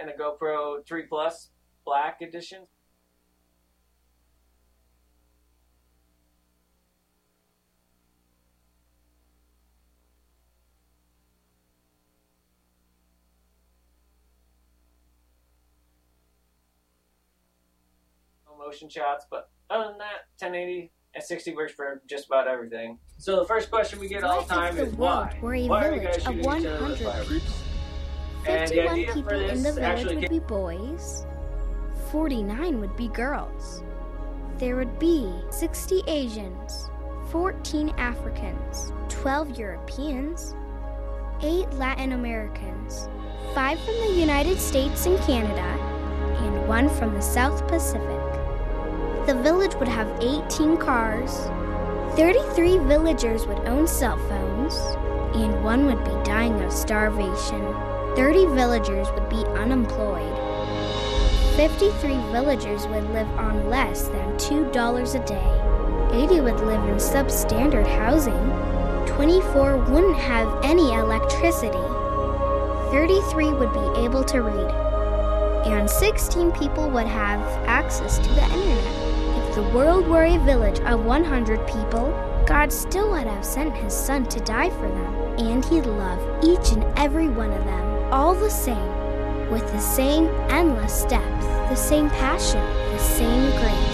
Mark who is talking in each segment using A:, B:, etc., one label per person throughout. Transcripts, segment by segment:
A: and a GoPro 3 Plus Black Edition. No motion shots, but other than that, 1080 and 60 works for just about everything. So the first question we get all the time
B: is
A: why?
B: Were a
A: why
B: village of 100 people? 51 people in the village would be boys, 49 would be girls. There would be 60 Asians, 14 Africans, 12 Europeans, 8 Latin Americans, 5 from the United States and Canada, and 1 from the South Pacific. The village would have 18 cars, 33 villagers would own cell phones, and one would be dying of starvation. 30 villagers would be unemployed. 53 villagers would live on less than $2 a day. 80 would live in substandard housing. 24 wouldn't have any electricity. 33 would be able to read. And 16 people would have access to the internet. If the world were a village of 100 people, God still would have sent his son to die for them, and he'd love each and every one of them, all the same, with the same endless depth, the same passion, the same grace.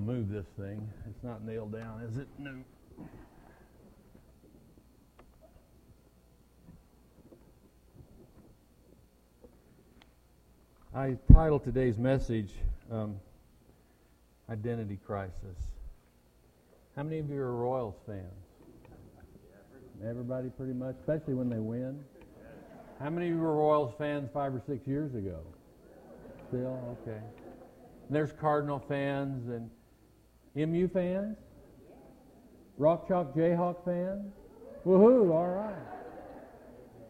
C: Going to move this thing. It's not nailed down, is it? No. I titled today's message um, Identity Crisis. How many of you are Royals fans? Everybody, pretty much, especially when they win. How many of you were Royals fans five or six years ago? Still? Okay. And there's Cardinal fans and MU fans? Rock Chalk Jayhawk fans? Woohoo, all right.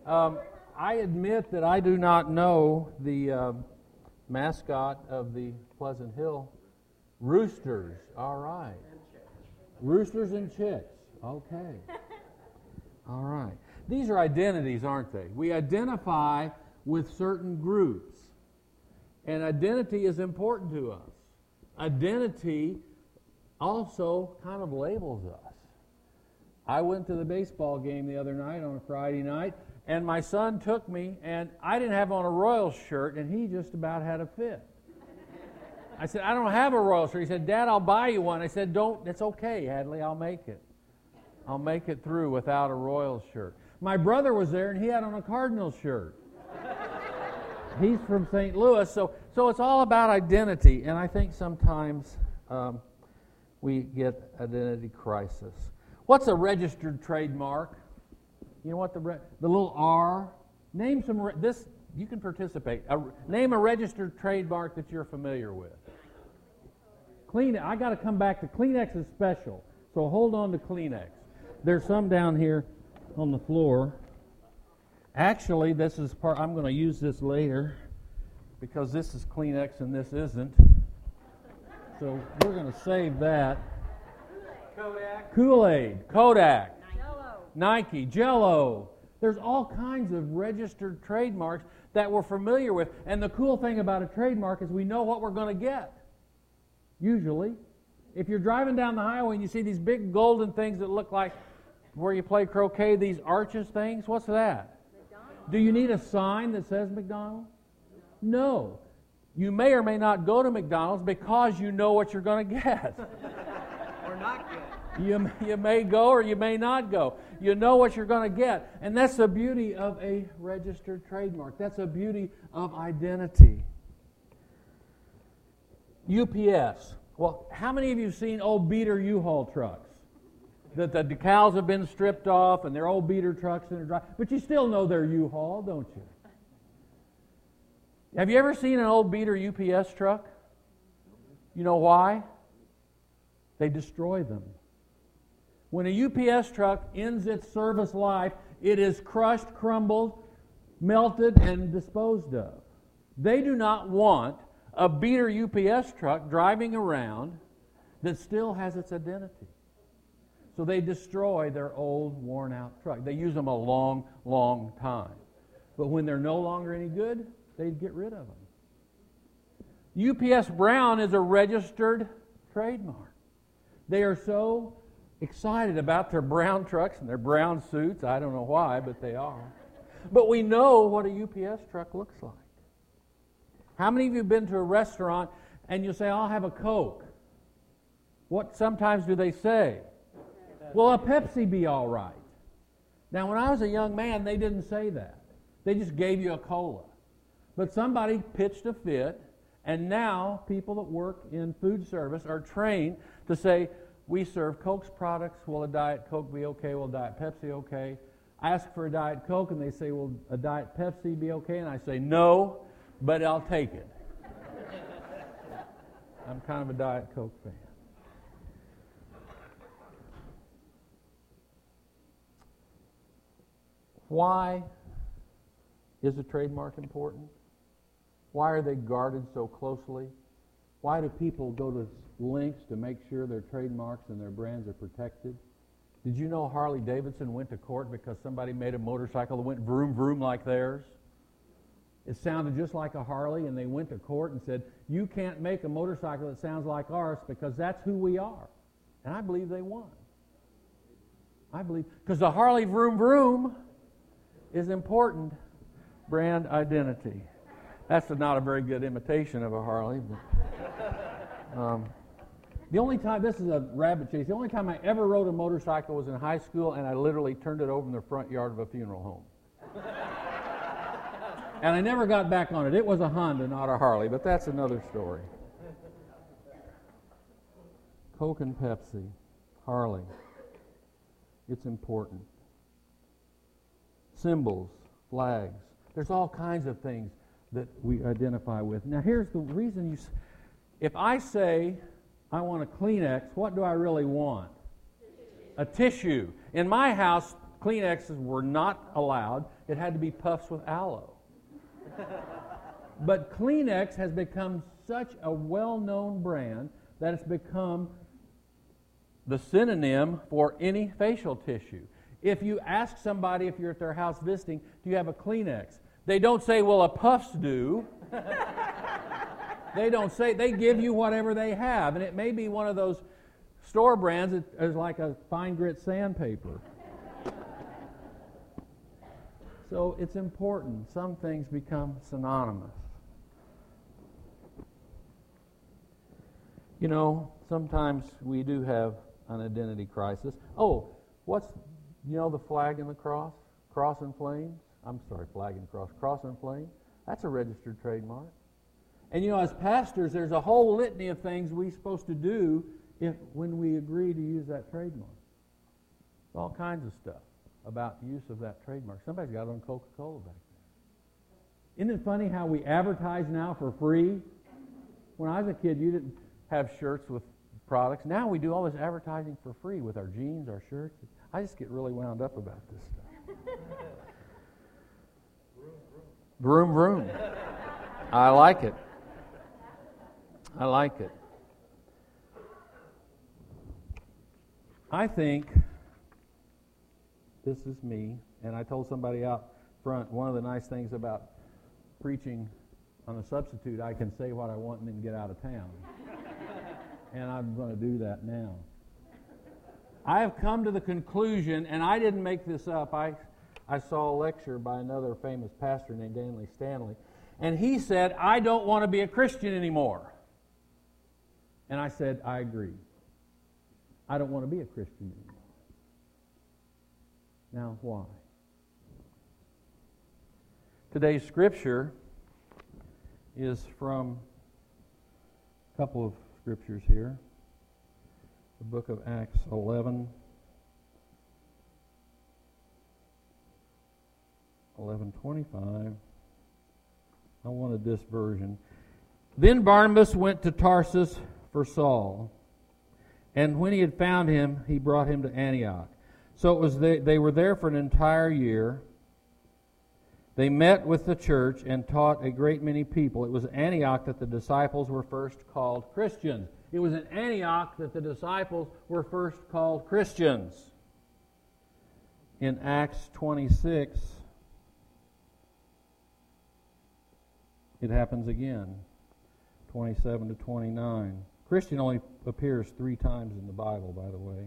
C: Um, I admit that I do not know the um, mascot of the Pleasant Hill Roosters. All right. Roosters and chicks. Okay. All right. These are identities, aren't they? We identify with certain groups. And identity is important to us. Identity also kind of labels us. I went to the baseball game the other night on a Friday night, and my son took me, and I didn't have on a Royals shirt, and he just about had a fit. I said, I don't have a Royals shirt. He said, Dad, I'll buy you one. I said, Don't, it's okay, Hadley, I'll make it. I'll make it through without a Royals shirt. My brother was there, and he had on a Cardinals shirt. He's from St. Louis, so, so it's all about identity, and I think sometimes um, we get identity crisis. What's a registered trademark? You know what the re- the little R? Name some re- this. You can participate. A, name a registered trademark that you're familiar with. Kleenex. I got to come back to Kleenex is special, so hold on to Kleenex. There's some down here on the floor. Actually, this is part. I'm going to use this later because this is Kleenex and this isn't. So we're going to save that.
A: Kodak.
C: Kool-Aid, Kodak, Nike, Jello. There's all kinds of registered trademarks that we're familiar with. And the cool thing about a trademark is we know what we're going to get. Usually. If you're driving down the highway and you see these big golden things that look like where you play croquet, these arches things, what's that? McDonald's. Do you need a sign that says McDonald's? No. You may or may not go to McDonald's because you know what you're going to get.
A: Or not good.
C: You, you may go or you may not go. You know what you're going to get. And that's the beauty of a registered trademark. That's the beauty of identity. UPS. Well, how many of you have seen old beater U-Haul trucks? that the decals have been stripped off and they're old beater trucks and they're dry. But you still know they're U-Haul, don't you? Have you ever seen an old beater UPS truck? You know why? They destroy them. When a UPS truck ends its service life, it is crushed, crumbled, melted, and disposed of. They do not want a beater UPS truck driving around that still has its identity. So they destroy their old, worn out truck. They use them a long, long time. But when they're no longer any good, they get rid of them. UPS Brown is a registered trademark. They are so excited about their brown trucks and their brown suits. I don't know why, but they are. But we know what a UPS truck looks like. How many of you have been to a restaurant and you say, I'll have a Coke? What sometimes do they say? Well, a Pepsi be all right? Now, when I was a young man, they didn't say that. They just gave you a cola. But somebody pitched a fit, and now people that work in food service are trained to say, we serve Coke's products. Will a Diet Coke be okay? Will a Diet Pepsi okay? I ask for a Diet Coke, and they say, Will a Diet Pepsi be okay? And I say, No, but I'll take it. I'm kind of a Diet Coke fan. Why is a trademark important? Why are they guarded so closely? Why do people go to lengths to make sure their trademarks and their brands are protected? Did you know Harley Davidson went to court because somebody made a motorcycle that went vroom vroom like theirs? It sounded just like a Harley, and they went to court and said, You can't make a motorcycle that sounds like ours because that's who we are. And I believe they won. I believe, because the Harley vroom vroom is important brand identity. That's not a very good imitation of a Harley. But, um, the only time, this is a rabbit chase, the only time I ever rode a motorcycle was in high school, and I literally turned it over in the front yard of a funeral home. and I never got back on it. It was a Honda, not a Harley, but that's another story. Coke and Pepsi, Harley. It's important. Symbols, flags. There's all kinds of things that we identify with. Now, here's the reason you. If I say I want a Kleenex, what do I really want? A tissue. In my house, Kleenexes were not allowed. It had to be puffs with aloe. but Kleenex has become such a well known brand that it's become the synonym for any facial tissue. If you ask somebody if you're at their house visiting, do you have a Kleenex? They don't say, well, a puffs do. they don't say, they give you whatever they have. And it may be one of those store brands that is like a fine grit sandpaper. So it's important. Some things become synonymous. You know, sometimes we do have an identity crisis. Oh, what's, you know, the flag and the cross? Cross and flames? I'm sorry, flag and cross. Cross and? That's a registered trademark. And you know, as pastors, there's a whole litany of things we're supposed to do if when we agree to use that trademark. All kinds of stuff about the use of that trademark. Somebody's got it on Coca-Cola back there. Isn't it funny how we advertise now for free? When I was a kid, you didn't have shirts with products. Now we do all this advertising for free with our jeans, our shirts. I just get really wound up about this stuff. Vroom, vroom. I like it. I like it. I think this is me, and I told somebody out front one of the nice things about preaching on a substitute, I can say what I want and then get out of town. and I'm going to do that now. I have come to the conclusion, and I didn't make this up. I, I saw a lecture by another famous pastor named Andy Stanley, and he said, I don't want to be a Christian anymore. And I said, I agree. I don't want to be a Christian anymore. Now, why? Today's scripture is from a couple of scriptures here. The book of Acts 11, 725. I wanted this version. Then Barnabas went to Tarsus for Saul, and when he had found him, he brought him to Antioch. So it was they, they were there for an entire year. They met with the church and taught a great many people. It was Antioch that the disciples were first called Christians. It was in Antioch that the disciples were first called Christians. In Acts 26, it happens again 27 to 29. Christian only appears three times in the Bible, by the way.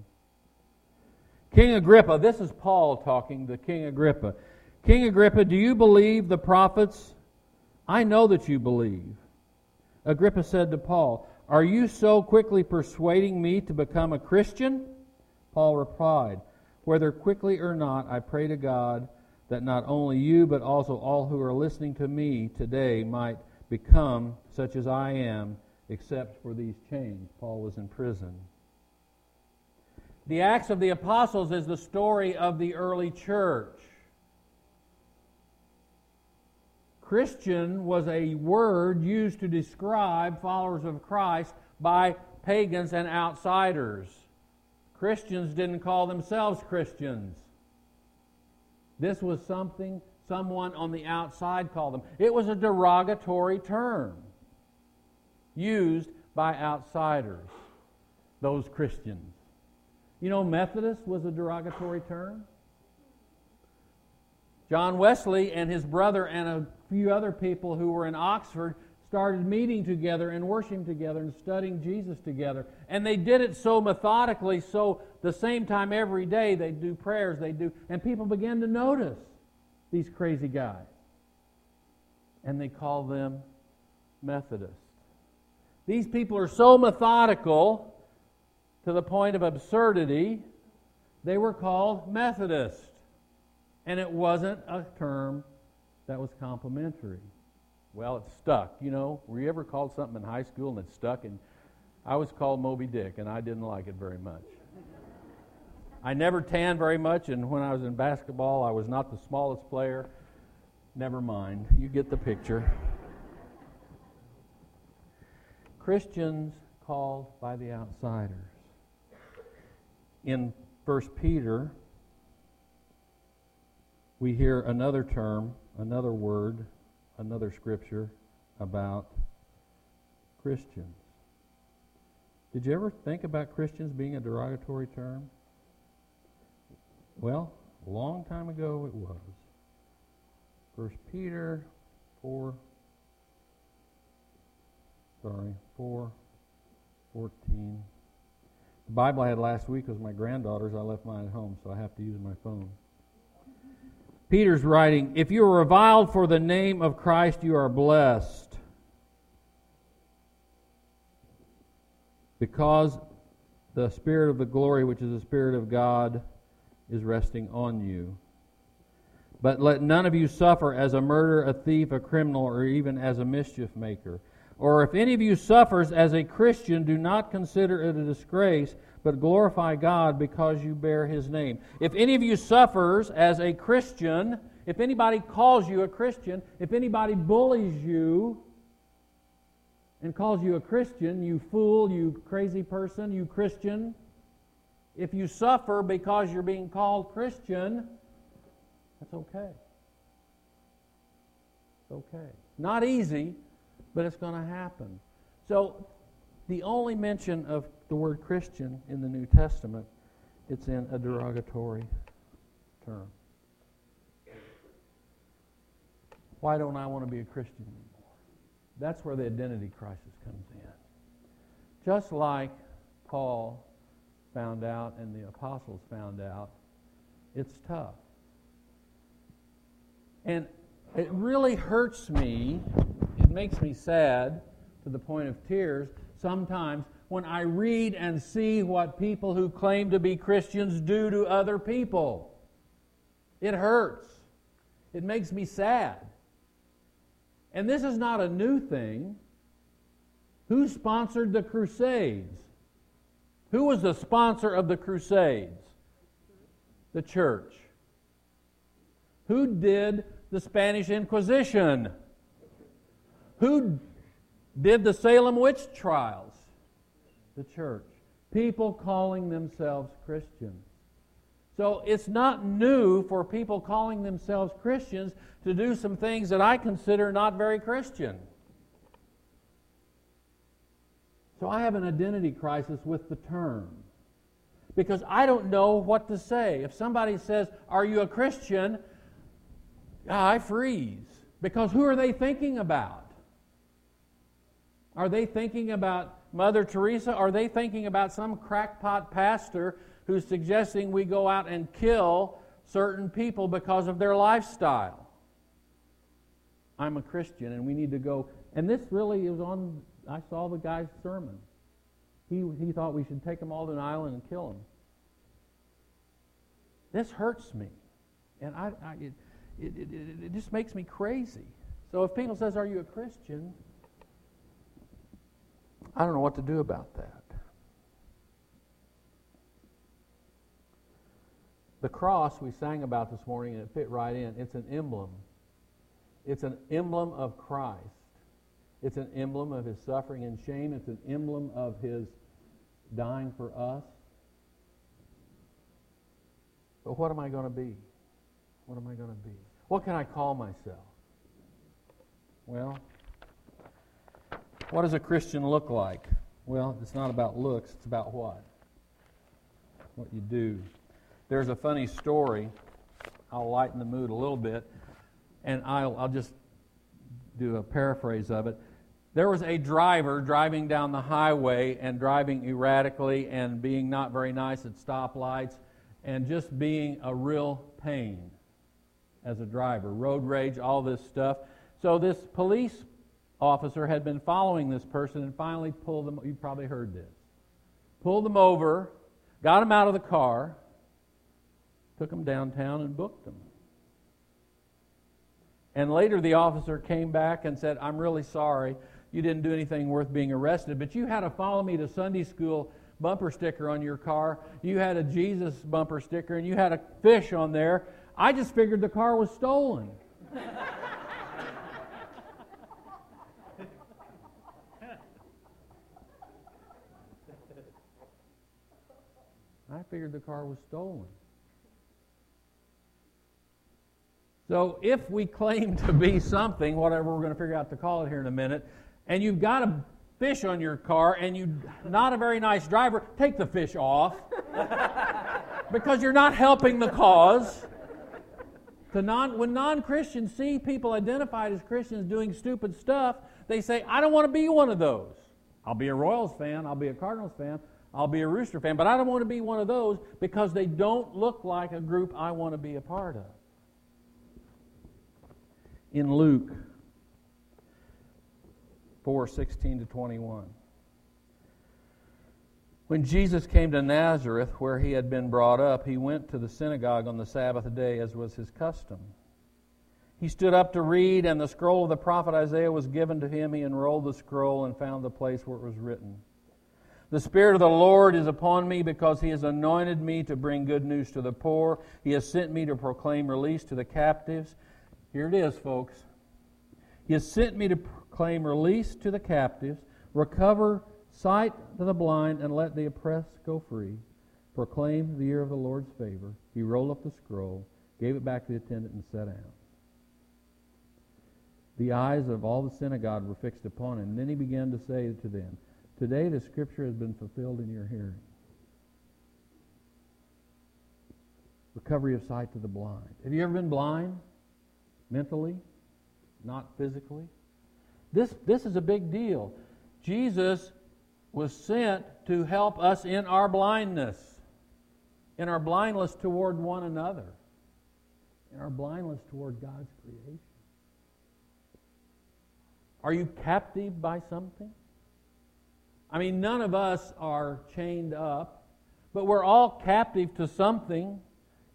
C: King Agrippa, this is Paul talking to King Agrippa. King Agrippa, do you believe the prophets? I know that you believe. Agrippa said to Paul, Are you so quickly persuading me to become a Christian? Paul replied, Whether quickly or not, I pray to God that not only you, but also all who are listening to me today might become such as I am, except for these chains. Paul was in prison. The Acts of the Apostles is the story of the early church. Christian was a word used to describe followers of Christ by pagans and outsiders. Christians didn't call themselves Christians. This was something someone on the outside called them. It was a derogatory term used by outsiders, those Christians. You know, Methodist was a derogatory term. John Wesley and his brother and a few other people who were in Oxford started meeting together and worshiping together and studying Jesus together. And they did it so methodically, so the same time every day they do prayers, they do, and people began to notice these crazy guys. And they call them Methodists. These people are so methodical to the point of absurdity, they were called Methodists. And it wasn't a term that was complimentary. Well, it stuck. You know, were you ever called something in high school and it stuck? And I was called Moby Dick, and I didn't like it very much. I never tanned very much, and when I was in basketball, I was not the smallest player. Never mind. You get the picture. Christians called by the outsiders. In 1 Peter, we hear another term, another word, another scripture about Christians. Did you ever think about Christians being a derogatory term? Well, a long time ago it was. First Peter 4 sorry, 4 14. The Bible I had last week was my granddaughter's. I left mine at home, so I have to use my phone. Peter's writing, If you are reviled for the name of Christ, you are blessed. Because the Spirit of the glory, which is the Spirit of God, is resting on you. But let none of you suffer as a murderer, a thief, a criminal, or even as a mischief maker. Or if any of you suffers as a Christian, do not consider it a disgrace but glorify God because you bear his name. If any of you suffers as a Christian, if anybody calls you a Christian, if anybody bullies you and calls you a Christian, you fool, you crazy person, you Christian, if you suffer because you're being called Christian, that's okay. It's okay. Not easy, but it's going to happen. So the only mention of the word Christian in the New Testament, it's in a derogatory term. Why don't I want to be a Christian anymore? That's where the identity crisis comes in. Just like Paul found out and the apostles found out, it's tough. And it really hurts me, makes me sad to the point of tears sometimes when I read and see what people who claim to be Christians do to other people. It hurts. It makes me sad. And this is not a new thing. Who sponsored the Crusades? Who was the sponsor of the Crusades? The church. Who did The Spanish Inquisition. Who did the Salem witch trials? The church. People calling themselves Christians. So it's not new for people calling themselves Christians to do some things that I consider not very Christian. So I have an identity crisis with the term because I don't know what to say. If somebody says, Are you a Christian? Ah, I freeze. Because who are they thinking about? Are they thinking about Mother Teresa? Are they thinking about some crackpot pastor who's suggesting we go out and kill certain people because of their lifestyle? I'm a Christian and we need to go. And this really is on, I saw the guy's sermon. He, he thought we should take them all to an island and kill them. This hurts me. And I, I it, it, it, it just makes me crazy. So if people says, are you a Christian? I don't know what to do about that. The cross we sang about this morning, and it fit right in. It's an emblem. It's an emblem of Christ. It's an emblem of his suffering and shame. It's an emblem of his dying for us. But what am I going to be? What am I going to be? What can I call myself? Well, what does a Christian look like? Well, it's not about looks, it's about what? What you do. There's a funny story. I'll lighten the mood a little bit, and I'll, I'll just do a paraphrase of it. There was a driver driving down the highway and driving erratically and being not very nice at stoplights and just being a real pain as a driver. Road rage, all this stuff. So this police officer had been following this person and finally pulled them. You probably heard this. Pulled them over, got them out of the car, took them downtown and booked them. And later the officer came back and said, I'm really sorry you didn't do anything worth being arrested, but you had a follow me to Sunday school bumper sticker on your car. You had a Jesus bumper sticker, and you had a fish on there. I just figured the car was stolen. figured the car was stolen. So if we claim to be something, whatever we're going to figure out to call it here in a minute, and you've got a fish on your car and you're not a very nice driver, take the fish off because you're not helping the cause. To non, when non Christians see people identified as Christians doing stupid stuff, they say, I don't want to be one of those. I'll be a Royals fan, I'll be a Cardinals fan, I'll be a Rooster fan, but I don't want to be one of those because they don't look like a group I want to be a part of. In Luke 4 16 to 21. When Jesus came to Nazareth, where he had been brought up, he went to the synagogue on the Sabbath day, as was his custom. He stood up to read, and the scroll of the prophet Isaiah was given to him. He unrolled the scroll and found the place where it was written The Spirit of the Lord is upon me because he has anointed me to bring good news to the poor. He has sent me to proclaim release to the captives. Here it is, folks. He has sent me to proclaim release to the captives, recover sight to the blind, and let the oppressed go free. Proclaim the year of the Lord's favor. He rolled up the scroll, gave it back to the attendant, and sat down. The eyes of all the synagogue were fixed upon him. Then he began to say to them, Today the scripture has been fulfilled in your hearing. Recovery of sight to the blind. Have you ever been blind? Mentally? Not physically? This, this is a big deal. Jesus was sent to help us in our blindness, in our blindness toward one another, in our blindness toward God's creation. Are you captive by something? I mean, none of us are chained up, but we're all captive to something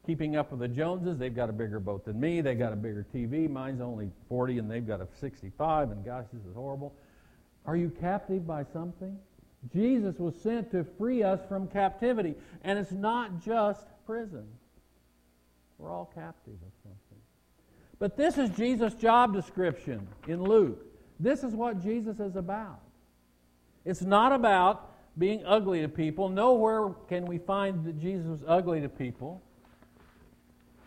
C: keeping up with the Joneses. They've got a bigger boat than me. They've got a bigger TV. Mine's only 40 and they've got a 65, and gosh, this is horrible. Are you captive by something? Jesus was sent to free us from captivity. And it's not just prison, we're all captive of something. But this is Jesus' job description in Luke. This is what Jesus is about. It's not about being ugly to people. Nowhere can we find that Jesus was ugly to people.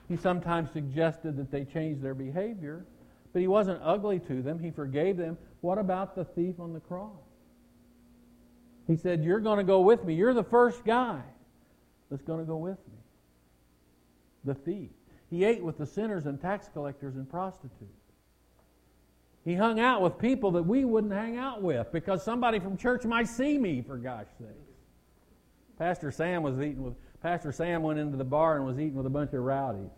C: He sometimes suggested that they change their behavior, but he wasn't ugly to them. He forgave them. What about the thief on the cross? He said, You're going to go with me. You're the first guy that's going to go with me. The thief. He ate with the sinners and tax collectors and prostitutes. He hung out with people that we wouldn't hang out with because somebody from church might see me, for gosh sakes. Pastor Sam was eating with Pastor Sam went into the bar and was eating with a bunch of rowdies.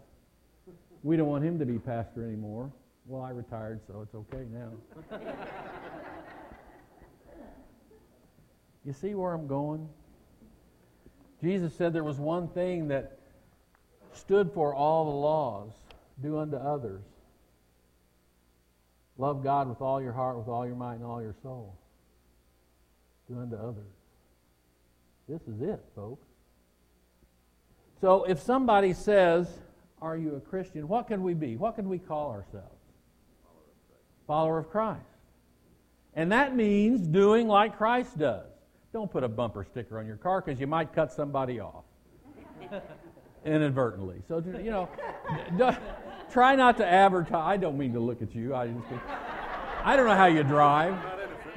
C: We don't want him to be pastor anymore. Well, I retired, so it's okay now. you see where I'm going? Jesus said there was one thing that stood for all the laws do unto others. Love God with all your heart, with all your might, and all your soul. Do unto others. This is it, folks. So if somebody says, Are you a Christian? What can we be? What can we call ourselves? Follower of Christ. And that means doing like Christ does. Don't put a bumper sticker on your car because you might cut somebody off inadvertently. So, you know, try not to advertise. I don't mean to look at you. I just, I don't know how you drive,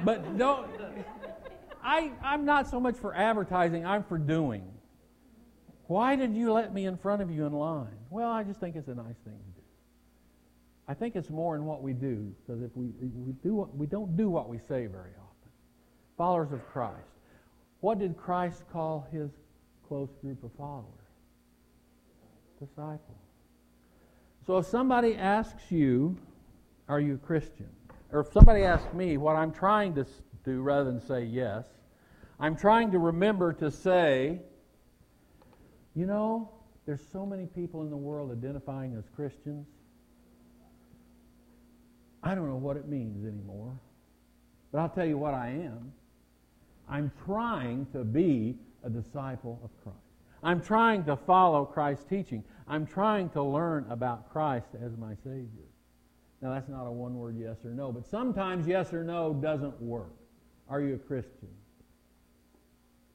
C: but don't. I, I'm not so much for advertising, I'm for doing. Why did you let me in front of you in line? Well, I just think it's a nice thing to do. I think it's more in what we do, because if we, we, do what, we don't do what we say very often. Followers of Christ. What did Christ call his close group of followers? Disciples. So if somebody asks you, Are you a Christian? Or if somebody asks me what I'm trying to do rather than say yes, I'm trying to remember to say, You know, there's so many people in the world identifying as Christians. I don't know what it means anymore. But I'll tell you what I am. I'm trying to be a disciple of Christ. I'm trying to follow Christ's teaching. I'm trying to learn about Christ as my Savior. Now, that's not a one word yes or no, but sometimes yes or no doesn't work. Are you a Christian?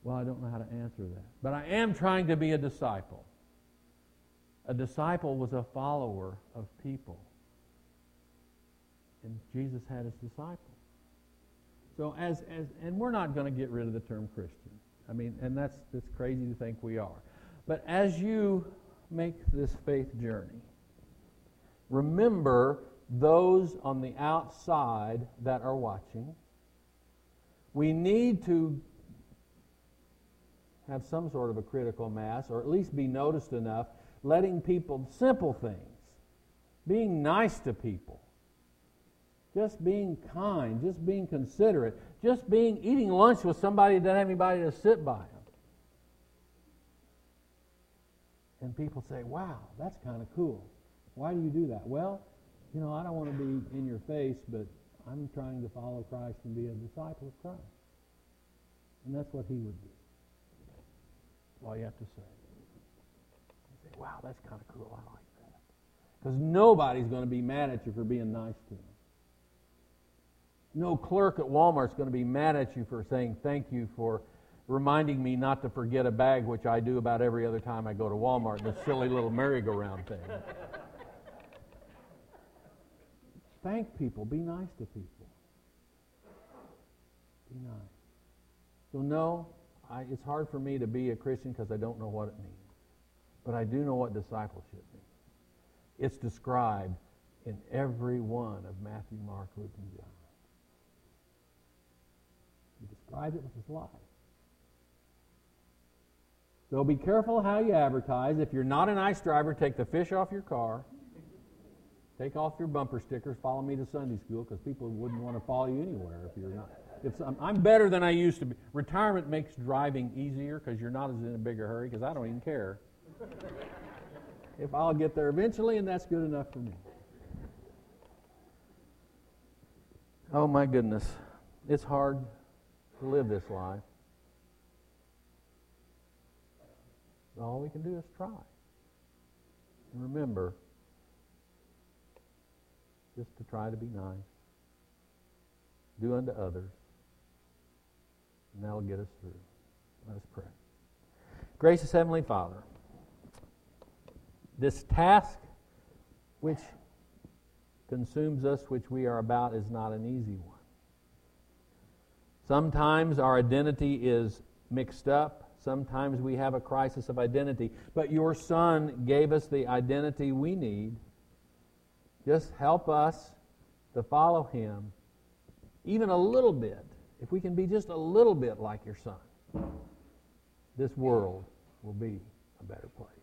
C: Well, I don't know how to answer that. But I am trying to be a disciple. A disciple was a follower of people. And Jesus had his disciples. So as, as and we're not going to get rid of the term Christian. I mean, and that's that's crazy to think we are. But as you make this faith journey, remember those on the outside that are watching. We need to have some sort of a critical mass, or at least be noticed enough, letting people, simple things, being nice to people, just being kind, just being considerate, just being eating lunch with somebody that doesn't have anybody to sit by them. And people say, wow, that's kind of cool. Why do you do that? Well, you know, I don't want to be in your face, but I'm trying to follow Christ and be a disciple of Christ. And that's what he would do. That's all you have to say. You say, wow, that's kind of cool. I like that. Because nobody's going to be mad at you for being nice to them. No clerk at Walmart's going to be mad at you for saying thank you for reminding me not to forget a bag, which I do about every other time I go to Walmart, the silly little merry-go-round thing. Thank people. Be nice to people. Be nice. So, no, I, it's hard for me to be a Christian because I don't know what it means. But I do know what discipleship means. It's described in every one of Matthew, Mark, Luke, and John. He described it with his life. So be careful how you advertise. If you're not an ice driver, take the fish off your car. Take off your bumper stickers. Follow me to Sunday school because people wouldn't want to follow you anywhere if you're not. If I'm better than I used to be. Retirement makes driving easier because you're not as in a bigger hurry because I don't even care. if I'll get there eventually, and that's good enough for me. Oh my goodness. It's hard to live this life. All we can do is try. And remember, just to try to be nice. Do unto others. And that'll get us through. Let us pray. Gracious Heavenly Father, this task which consumes us, which we are about, is not an easy one. Sometimes our identity is mixed up. Sometimes we have a crisis of identity. But your Son gave us the identity we need. Just help us to follow Him even a little bit. If we can be just a little bit like your Son, this world will be a better place.